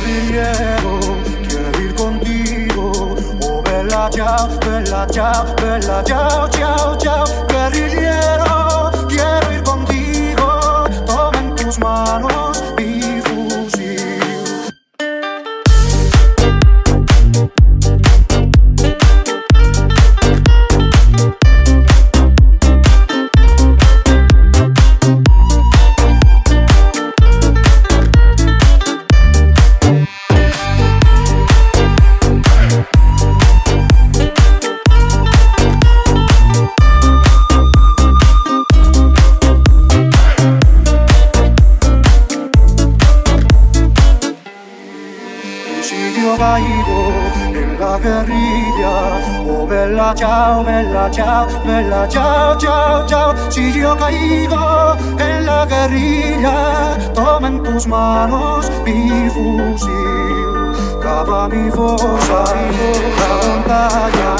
guerrillero quiero ir contigo. Oh, bella ciao, bella ciao, bella ciao, ciao, ciao, guerrillero, Caigo en la guerrilla, oh bella ciao, bella ciao, bella ciao, ciao, ciao. Si yo caigo en la guerrilla, toma en tus manos mi fusil. Cava mi fosa, la montaña,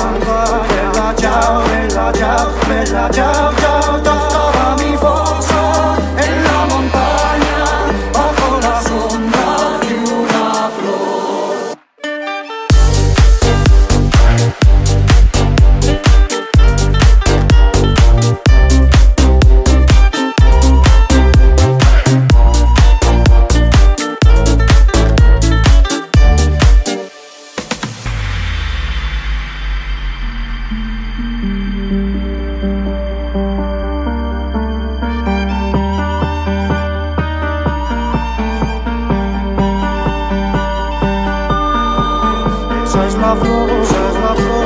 lavoura.